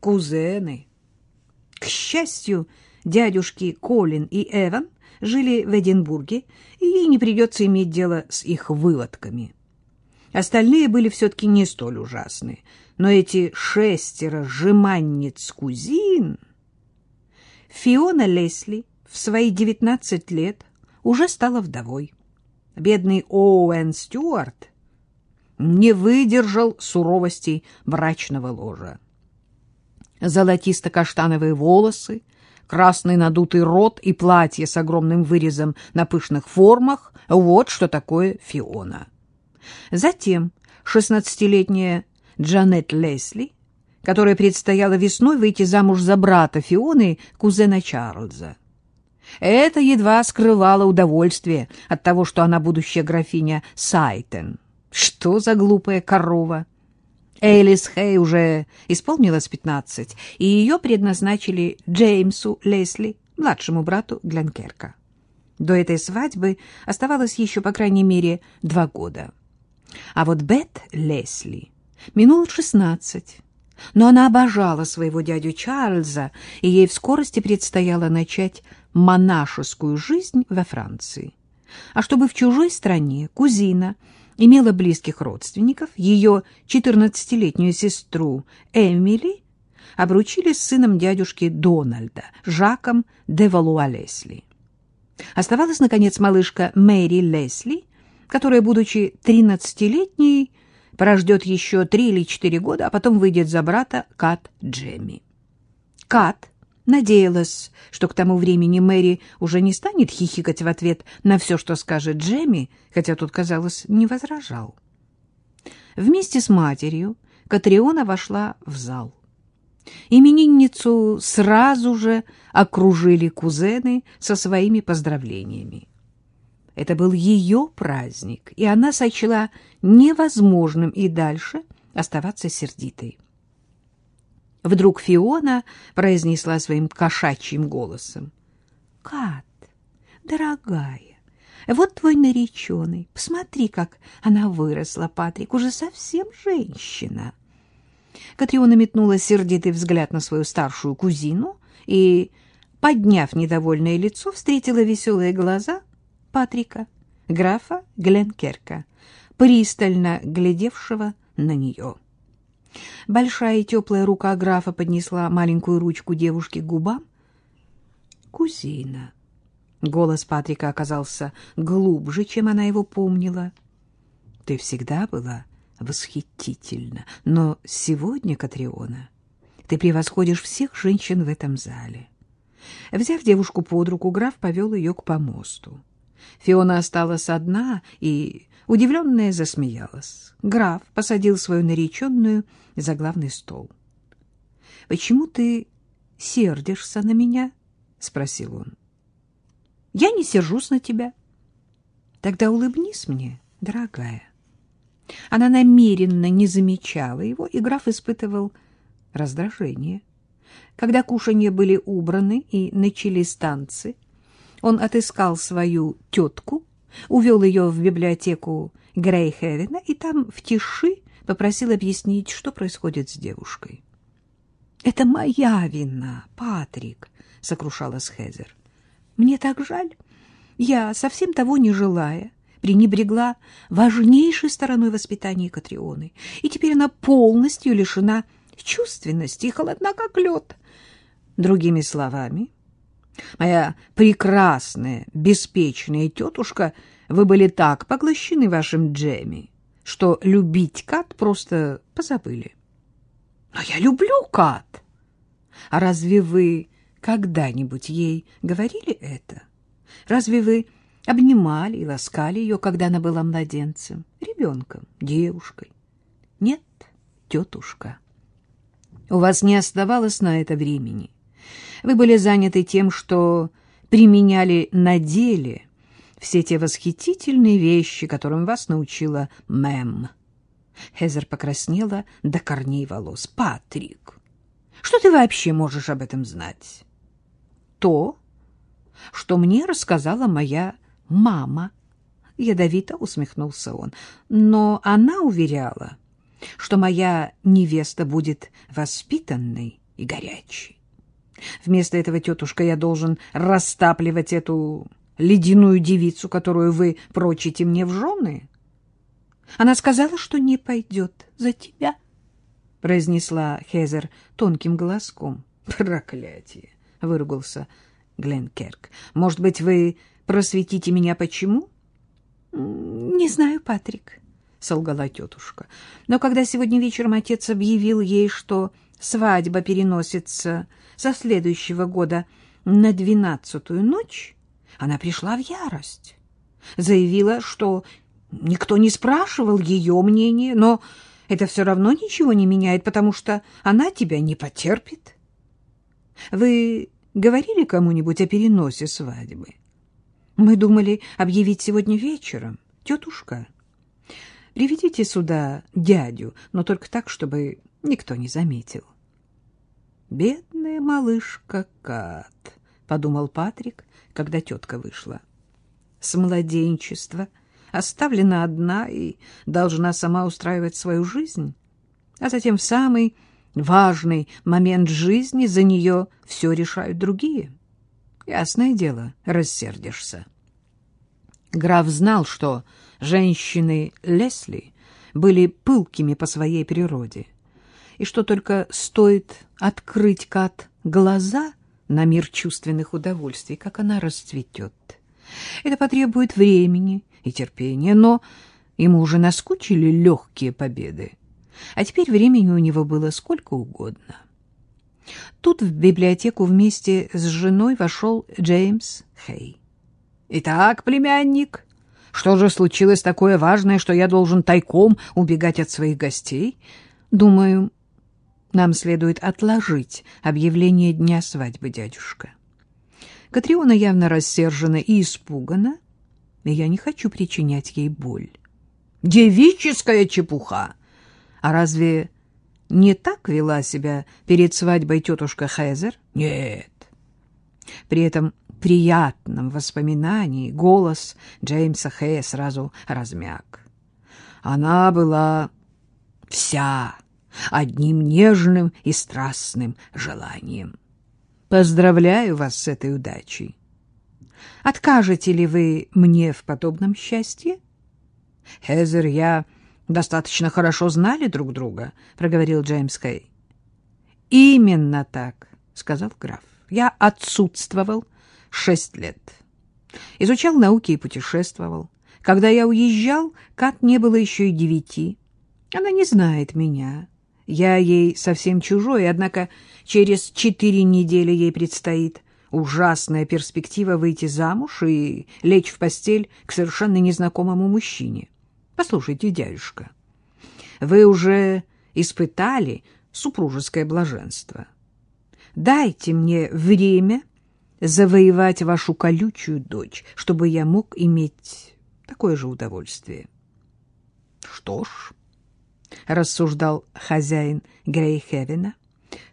кузены. К счастью, дядюшки Колин и Эван жили в Эдинбурге, и ей не придется иметь дело с их выводками. Остальные были все-таки не столь ужасны, но эти шестеро жеманниц-кузин... Фиона Лесли в свои девятнадцать лет уже стала вдовой. Бедный Оуэн Стюарт не выдержал суровостей брачного ложа. Золотисто-каштановые волосы, красный надутый рот и платье с огромным вырезом на пышных формах — вот что такое Фиона. Затем шестнадцатилетняя Джанет Лесли, которой предстояло весной выйти замуж за брата Фионы, кузена Чарльза. Это едва скрывало удовольствие от того, что она будущая графиня Сайтен. Что за глупая корова? Элис Хей уже исполнилось пятнадцать, и ее предназначили Джеймсу Лесли, младшему брату Гленкерка. До этой свадьбы оставалось еще, по крайней мере, два года. А вот Бет Лесли минул шестнадцать, но она обожала своего дядю Чарльза, и ей в скорости предстояло начать монашескую жизнь во Франции. А чтобы в чужой стране кузина имела близких родственников, ее 14-летнюю сестру Эмили обручили с сыном дядюшки Дональда, Жаком де Валуа Лесли. Оставалась, наконец, малышка Мэри Лесли, которая, будучи 13-летней, прождет еще три или четыре года, а потом выйдет за брата Кат Джемми. Кат надеялась, что к тому времени Мэри уже не станет хихикать в ответ на все, что скажет Джемми, хотя тот, казалось, не возражал. Вместе с матерью Катриона вошла в зал. Именинницу сразу же окружили кузены со своими поздравлениями. Это был ее праздник, и она сочла невозможным и дальше оставаться сердитой. Вдруг Фиона произнесла своим кошачьим голосом. — Кат, дорогая, вот твой нареченный. Посмотри, как она выросла, Патрик, уже совсем женщина. Катриона метнула сердитый взгляд на свою старшую кузину и, подняв недовольное лицо, встретила веселые глаза Патрика, графа Гленкерка, пристально глядевшего на нее. Большая и теплая рука графа поднесла маленькую ручку девушки к губам. «Кузина». Голос Патрика оказался глубже, чем она его помнила. «Ты всегда была восхитительна, но сегодня, Катриона, ты превосходишь всех женщин в этом зале». Взяв девушку под руку, граф повел ее к помосту. Фиона осталась одна и Удивленная засмеялась. Граф посадил свою нареченную за главный стол. — Почему ты сердишься на меня? — спросил он. — Я не сержусь на тебя. — Тогда улыбнись мне, дорогая. Она намеренно не замечала его, и граф испытывал раздражение. Когда кушанья были убраны и начались танцы, он отыскал свою тетку увел ее в библиотеку Грейхевена и там в тиши попросил объяснить, что происходит с девушкой. — Это моя вина, Патрик, — сокрушалась Хезер. — Мне так жаль. Я, совсем того не желая, пренебрегла важнейшей стороной воспитания Катрионы, и теперь она полностью лишена чувственности и холодна, как лед. Другими словами, Моя прекрасная, беспечная тетушка, вы были так поглощены вашим Джемми, что любить Кат просто позабыли. Но я люблю Кат. А разве вы когда-нибудь ей говорили это? Разве вы обнимали и ласкали ее, когда она была младенцем, ребенком, девушкой? Нет, тетушка. У вас не оставалось на это времени. Вы были заняты тем, что применяли на деле все те восхитительные вещи, которым вас научила мэм. Хезер покраснела до корней волос. «Патрик, что ты вообще можешь об этом знать?» «То, что мне рассказала моя мама». Ядовито усмехнулся он. «Но она уверяла, что моя невеста будет воспитанной и горячий. Вместо этого, тетушка, я должен растапливать эту ледяную девицу, которую вы прочите мне в жены? Она сказала, что не пойдет за тебя, — произнесла Хезер тонким голоском. — Проклятие! — выругался Гленкерк. — Может быть, вы просветите меня почему? — Не знаю, Патрик, — солгала тетушка. Но когда сегодня вечером отец объявил ей, что свадьба переносится со следующего года на двенадцатую ночь, она пришла в ярость. Заявила, что никто не спрашивал ее мнения, но это все равно ничего не меняет, потому что она тебя не потерпит. Вы говорили кому-нибудь о переносе свадьбы? Мы думали объявить сегодня вечером. Тетушка, приведите сюда дядю, но только так, чтобы никто не заметил. Бедная малышка Кат, подумал Патрик, когда тетка вышла. С младенчества оставлена одна и должна сама устраивать свою жизнь, а затем в самый важный момент жизни за нее все решают другие. Ясное дело, рассердишься. Граф знал, что женщины Лесли были пылкими по своей природе, и что только стоит открыть Кат глаза на мир чувственных удовольствий, как она расцветет. Это потребует времени и терпения, но ему уже наскучили легкие победы, а теперь времени у него было сколько угодно. Тут в библиотеку вместе с женой вошел Джеймс Хей. «Итак, племянник, что же случилось такое важное, что я должен тайком убегать от своих гостей? Думаю, нам следует отложить объявление дня свадьбы, дядюшка. Катриона явно рассержена и испугана, и я не хочу причинять ей боль. Девическая чепуха! А разве не так вела себя перед свадьбой тетушка Хезер? Нет. При этом приятном воспоминании голос Джеймса Хэя сразу размяк. Она была вся одним нежным и страстным желанием. Поздравляю вас с этой удачей. Откажете ли вы мне в подобном счастье? Хезер, я достаточно хорошо знали друг друга, проговорил Джеймс Кей. Именно так, сказал граф. Я отсутствовал шесть лет. Изучал науки и путешествовал. Когда я уезжал, Кат не было еще и девяти. Она не знает меня. Я ей совсем чужой, однако через четыре недели ей предстоит ужасная перспектива выйти замуж и лечь в постель к совершенно незнакомому мужчине. Послушайте, дядюшка, вы уже испытали супружеское блаженство. Дайте мне время завоевать вашу колючую дочь, чтобы я мог иметь такое же удовольствие. Что ж, рассуждал хозяин Грейхевена,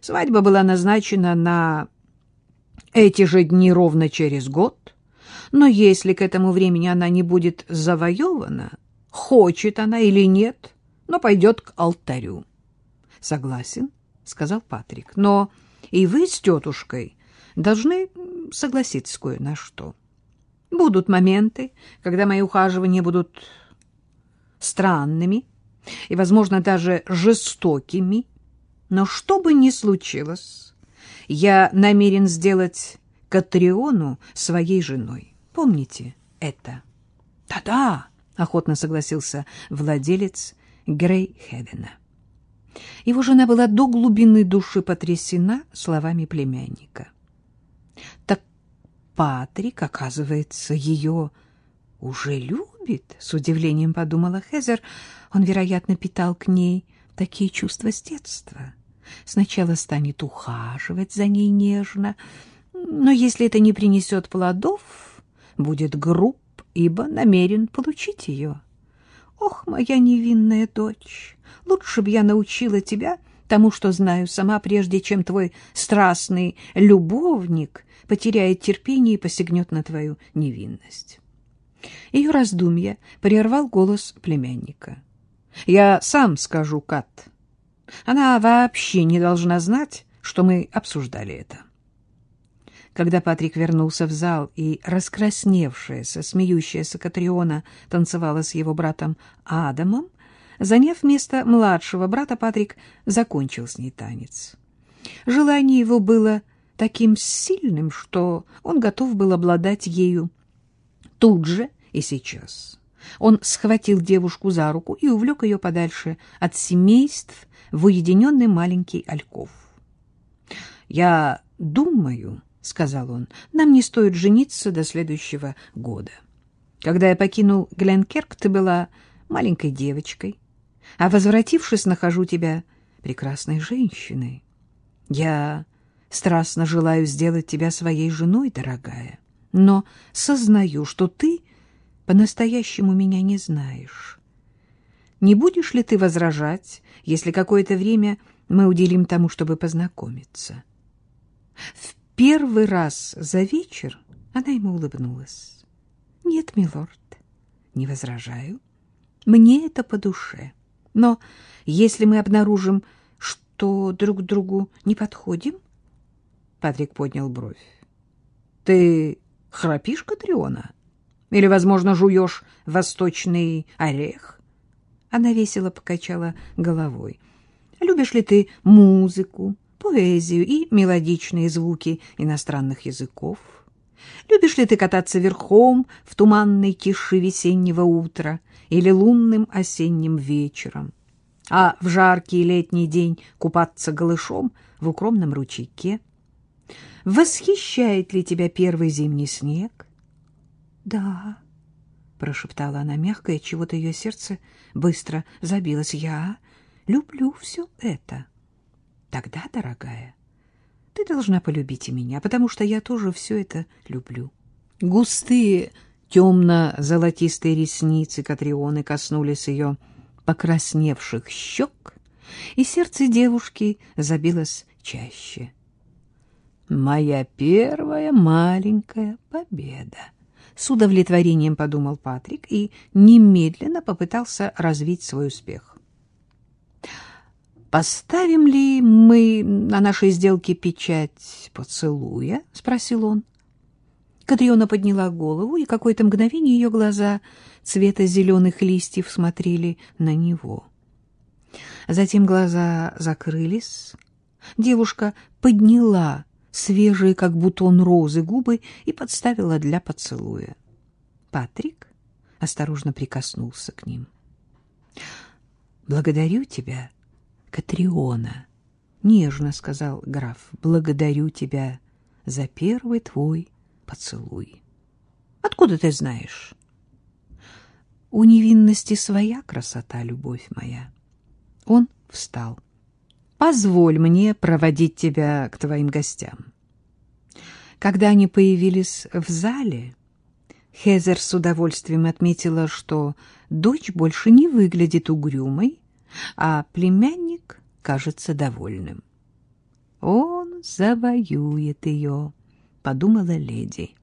свадьба была назначена на эти же дни ровно через год, но если к этому времени она не будет завоевана, хочет она или нет, но пойдет к алтарю. — Согласен, — сказал Патрик, — но и вы с тетушкой должны согласиться кое на что. Будут моменты, когда мои ухаживания будут странными и, возможно, даже жестокими, но что бы ни случилось, я намерен сделать Катриону своей женой. Помните это? Да-да, охотно согласился владелец Грейхевена. Его жена была до глубины души потрясена словами племянника. Так Патрик, оказывается, ее уже любит, с удивлением подумала Хезер. Он, вероятно, питал к ней такие чувства с детства. Сначала станет ухаживать за ней нежно, но если это не принесет плодов, будет груб, ибо намерен получить ее. Ох, моя невинная дочь, лучше бы я научила тебя тому, что знаю сама, прежде чем твой страстный любовник потеряет терпение и посягнет на твою невинность. Ее раздумья прервал голос племянника. — Я сам скажу, Кат. Она вообще не должна знать, что мы обсуждали это. Когда Патрик вернулся в зал, и раскрасневшаяся, смеющаяся Катриона танцевала с его братом Адамом, заняв место младшего брата, Патрик закончил с ней танец. Желание его было таким сильным, что он готов был обладать ею тут же и сейчас. Он схватил девушку за руку и увлек ее подальше от семейств в уединенный маленький альков. «Я думаю, — сказал он, — нам не стоит жениться до следующего года. Когда я покинул Гленкерк, ты была маленькой девочкой, а, возвратившись, нахожу тебя прекрасной женщиной. Я страстно желаю сделать тебя своей женой, дорогая, но сознаю, что ты по-настоящему меня не знаешь. Не будешь ли ты возражать, если какое-то время мы уделим тому, чтобы познакомиться? В первый раз за вечер она ему улыбнулась. — Нет, милорд, не возражаю. Мне это по душе. Но если мы обнаружим, что друг другу не подходим... Патрик поднял бровь. — Ты храпишь, Катриона? Или, возможно, жуешь восточный орех? Она весело покачала головой. — Любишь ли ты музыку, поэзию и мелодичные звуки иностранных языков? Любишь ли ты кататься верхом в туманной тиши весеннего утра или лунным осенним вечером? а в жаркий летний день купаться голышом в укромном ручейке? Восхищает ли тебя первый зимний снег? — Да, — прошептала она мягко, и чего-то ее сердце быстро забилось. — Я люблю все это. Тогда, дорогая, ты должна полюбить и меня, потому что я тоже все это люблю. Густые темно-золотистые ресницы Катрионы коснулись ее покрасневших щек, и сердце девушки забилось чаще. «Моя первая маленькая победа!» С удовлетворением подумал Патрик и немедленно попытался развить свой успех. «Поставим ли мы на нашей сделке печать поцелуя?» — спросил он. Катриона подняла голову, и какое-то мгновение ее глаза цвета зеленых листьев смотрели на него. Затем глаза закрылись. Девушка подняла свежие, как бутон розы, губы и подставила для поцелуя. Патрик осторожно прикоснулся к ним. «Благодарю тебя, Катриона», — нежно сказал граф. «Благодарю тебя за первый твой поцелуй. Откуда ты знаешь? У невинности своя красота, любовь моя. Он встал. Позволь мне проводить тебя к твоим гостям. Когда они появились в зале, Хезер с удовольствием отметила, что дочь больше не выглядит угрюмой, а племянник кажется довольным. Он завоюет ее подумала леди.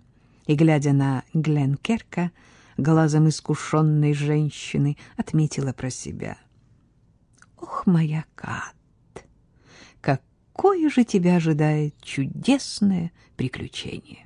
И, глядя на Гленкерка, глазом искушенной женщины, отметила про себя. «Ох, моя Кат, какое же тебя ожидает чудесное приключение!»